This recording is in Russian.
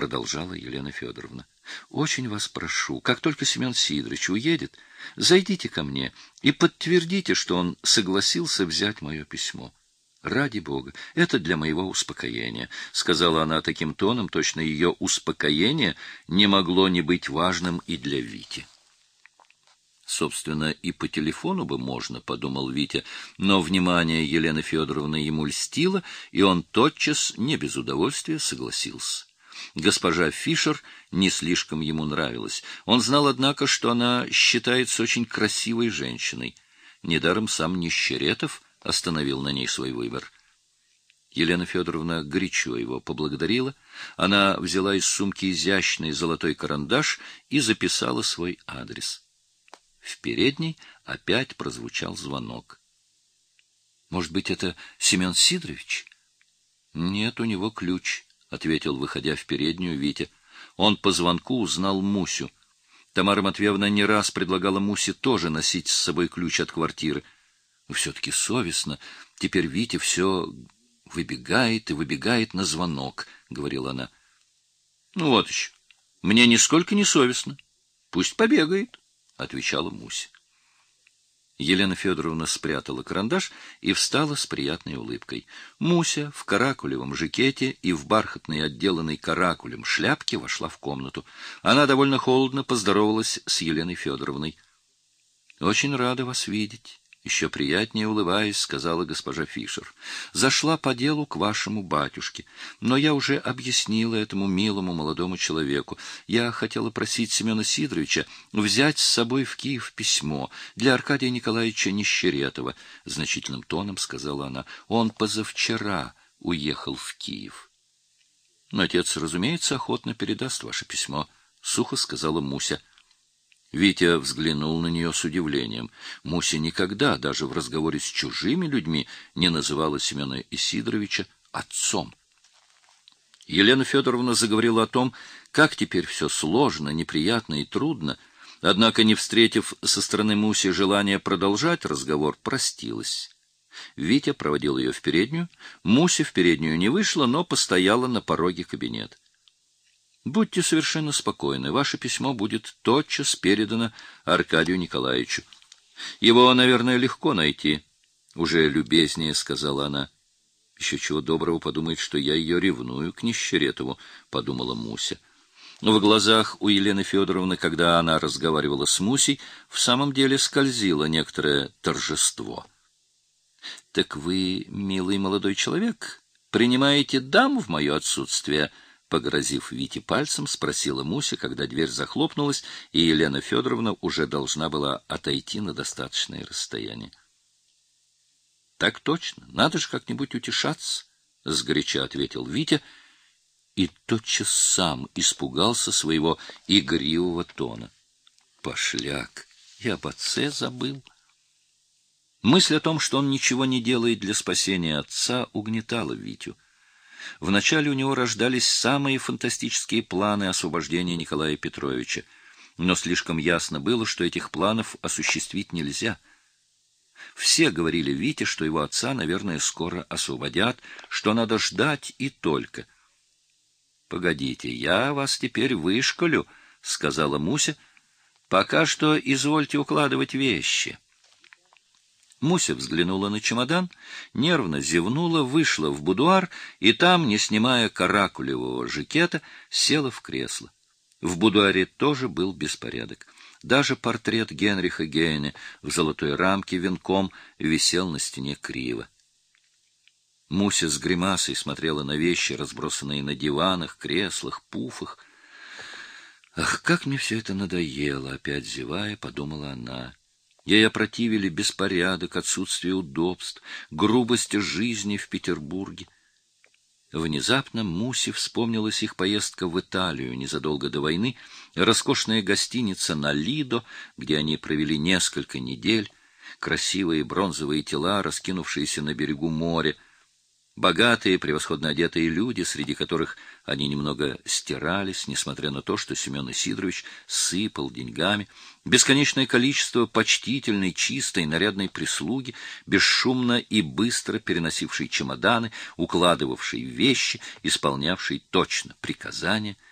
продолжала Елена Федоровна. Очень вас прошу, как только Семен Сидорович уедет, зайдите ко мне и подтвердите, что он согласился взять мое письмо. Ради Бога, это для моего успокоения, сказала она таким тоном, точно ее успокоение не могло не быть важным и для Вити. Собственно, и по телефону бы можно, подумал Витя, но внимание Елены Федоровны ему льстило, и он тотчас не без удовольствия согласился. Госпожа Фишер не слишком ему нравилась. Он знал, однако, что она считается очень красивой женщиной. Недаром сам Нищеретов остановил на ней свой выбор. Елена Федоровна горячо его поблагодарила. Она взяла из сумки изящный золотой карандаш и записала свой адрес. В передней опять прозвучал звонок. Может быть, это Семен Сидорович? Нет, у него ключ, ответил, выходя в переднюю Витя. Он по звонку узнал Мусю. Тамара Матвеевна не раз предлагала Мусе тоже носить с собой ключ от квартиры. Все-таки совестно. Теперь Витя все выбегает и выбегает на звонок, — говорила она. — Ну вот еще. Мне нисколько не совестно. Пусть побегает отвечала Муся. Елена Федоровна спрятала карандаш и встала с приятной улыбкой. Муся в каракулевом жакете и в бархатной отделанной каракулем шляпке вошла в комнату. Она довольно холодно поздоровалась с Еленой Федоровной. — Очень рада вас видеть. Еще приятнее улыбаясь, сказала госпожа Фишер. Зашла по делу к вашему батюшке, но я уже объяснила этому милому молодому человеку. Я хотела просить Семена Сидоровича взять с собой в Киев письмо для Аркадия Николаевича Нищеретова, значительным тоном сказала она. Он позавчера уехал в Киев. Но отец, разумеется, охотно передаст ваше письмо, сухо сказала Муся. Витя взглянул на нее с удивлением. Муся никогда, даже в разговоре с чужими людьми, не называла Семена Исидоровича отцом. Елена Федоровна заговорила о том, как теперь все сложно, неприятно и трудно, однако, не встретив со стороны Муси желания продолжать разговор, простилась. Витя проводил ее в переднюю. Муся в переднюю не вышла, но постояла на пороге кабинета. Будьте совершенно спокойны, ваше письмо будет тотчас передано Аркадию Николаевичу. Его, наверное, легко найти, уже любезнее сказала она. Еще чего доброго подумает, что я ее ревную к Нищеретову, подумала Муся. Но в глазах у Елены Федоровны, когда она разговаривала с Мусей, в самом деле скользило некоторое торжество. Так вы, милый молодой человек, принимаете дам в мое отсутствие? Погрозив Вите пальцем, спросила Муся, когда дверь захлопнулась, и Елена Федоровна уже должна была отойти на достаточное расстояние. — Так точно, надо же как-нибудь утешаться, — сгоряча ответил Витя, и тотчас сам испугался своего игривого тона. — Пошляк, я об отце забыл. Мысль о том, что он ничего не делает для спасения отца, угнетала Витю. Вначале у него рождались самые фантастические планы освобождения Николая Петровича, но слишком ясно было, что этих планов осуществить нельзя. Все говорили Вите, что его отца, наверное, скоро освободят, что надо ждать и только. — Погодите, я вас теперь вышколю, — сказала Муся. — Пока что извольте укладывать вещи. — Муся взглянула на чемодан, нервно зевнула, вышла в будуар и там, не снимая каракулевого жакета, села в кресло. В будуаре тоже был беспорядок. Даже портрет Генриха Гейне в золотой рамке венком висел на стене криво. Муся с гримасой смотрела на вещи, разбросанные на диванах, креслах, пуфах. «Ах, как мне все это надоело!» — опять зевая, подумала она. Ей опротивили беспорядок, отсутствие удобств, грубость жизни в Петербурге. Внезапно Мусе вспомнилась их поездка в Италию незадолго до войны, роскошная гостиница на Лидо, где они провели несколько недель, красивые бронзовые тела, раскинувшиеся на берегу моря. Богатые, превосходно одетые люди, среди которых они немного стирались, несмотря на то, что Семен Исидорович сыпал деньгами, бесконечное количество почтительной, чистой, нарядной прислуги, бесшумно и быстро переносившей чемоданы, укладывавшей вещи, исполнявшей точно приказания —